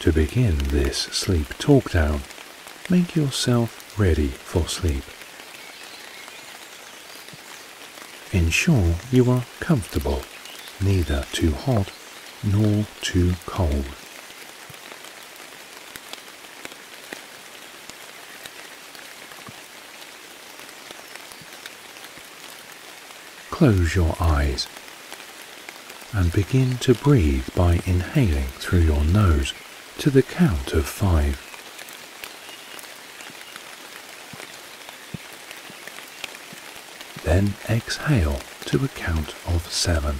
To begin this sleep talk down, make yourself ready for sleep. Ensure you are comfortable, neither too hot nor too cold. Close your eyes and begin to breathe by inhaling through your nose to the count of five. Then exhale to a count of seven.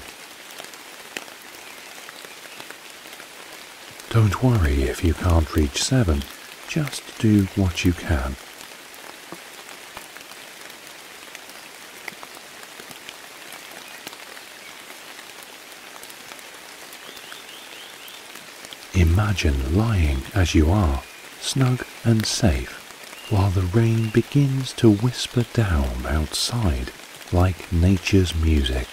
Don't worry if you can't reach seven, just do what you can. Imagine lying as you are, snug and safe, while the rain begins to whisper down outside like nature's music.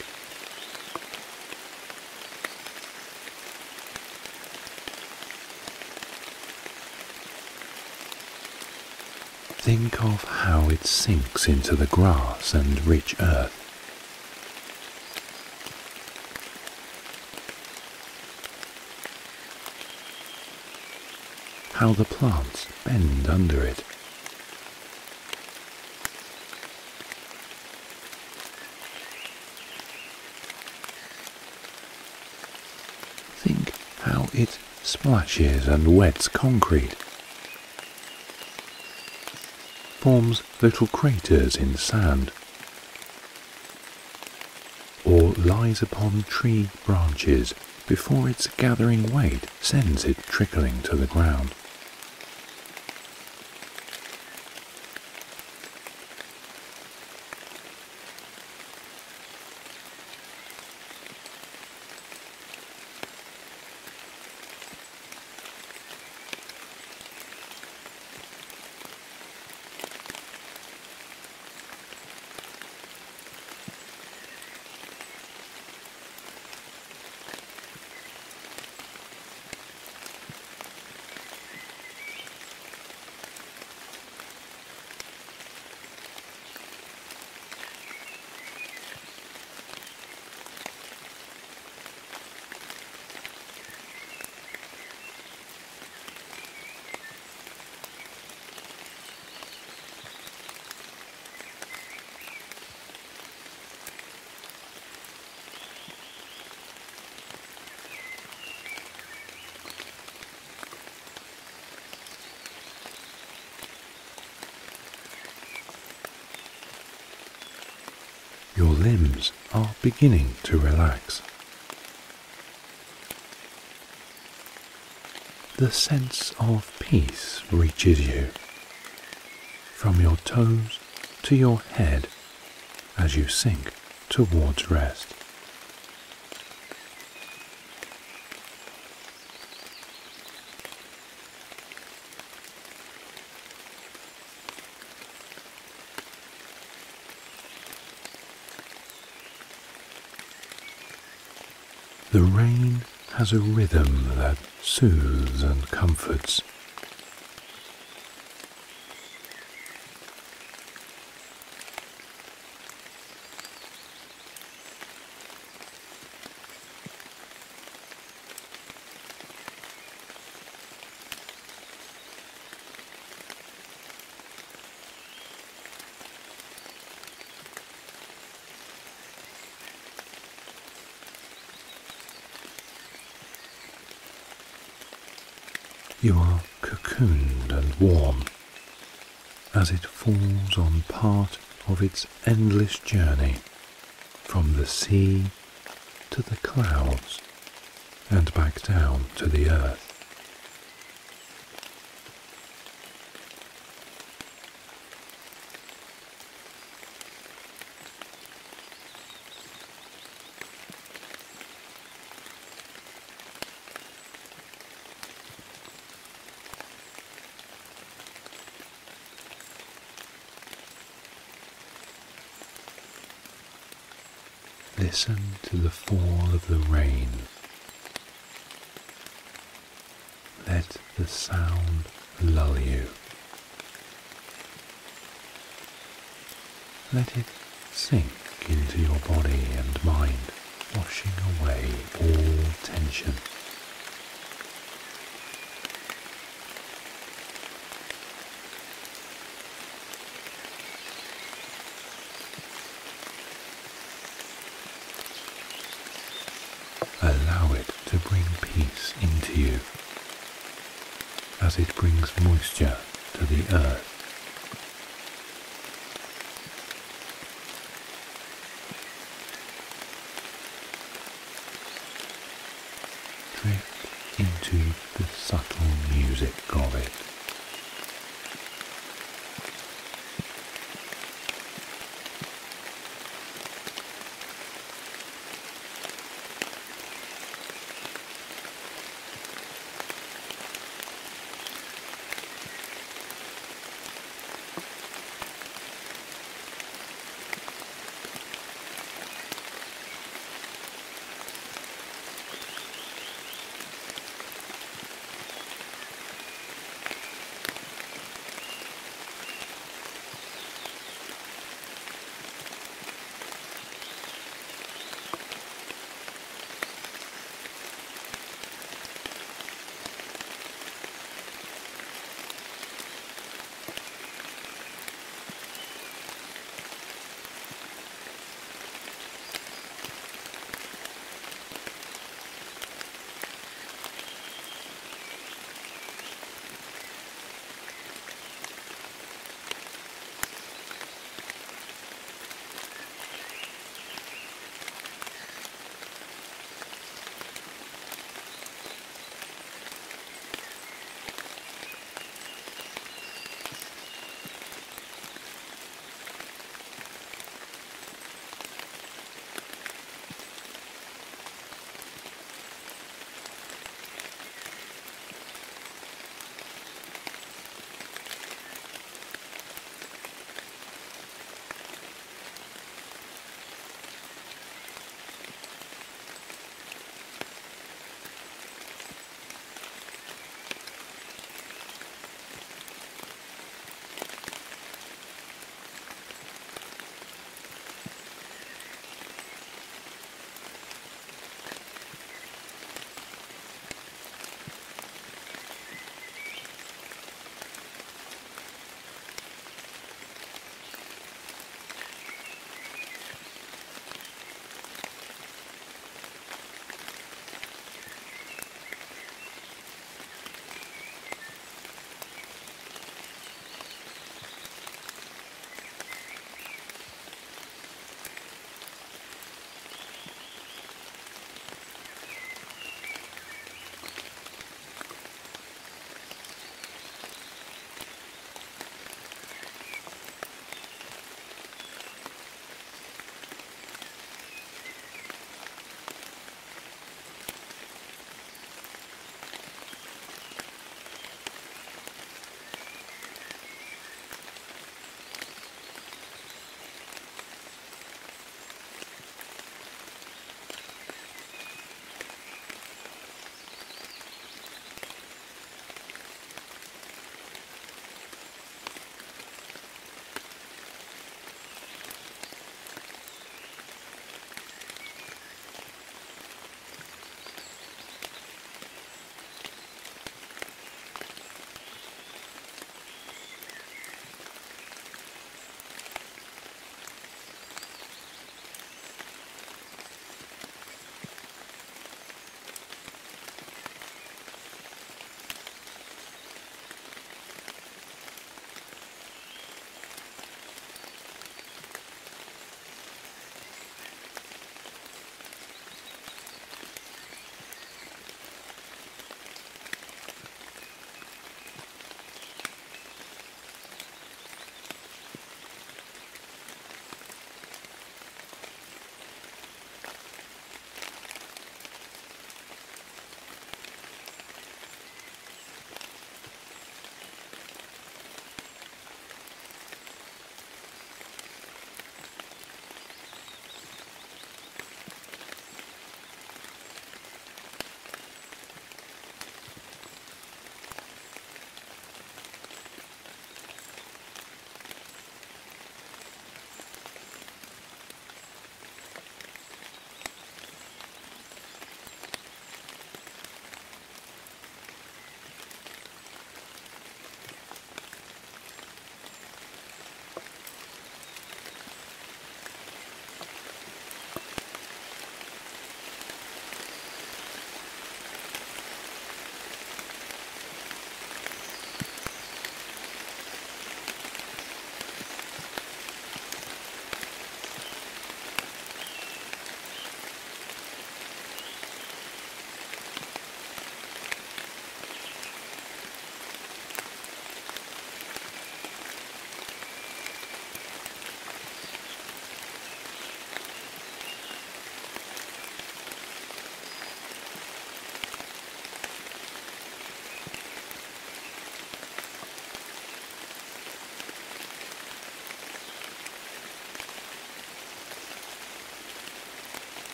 Think of how it sinks into the grass and rich earth. How the plants bend under it. Think how it splashes and wets concrete forms little craters in sand, or lies upon tree branches before its gathering weight sends it trickling to the ground. Your limbs are beginning to relax. The sense of peace reaches you from your toes to your head as you sink towards rest. The rain has a rhythm that soothes and comforts. You are cocooned and warm as it on part of its endless journey from the sea to the clouds and back down to the earth. Listen to the fall of the rain. Let the sound lull you. Let it sink into your body and mind, washing away all tension.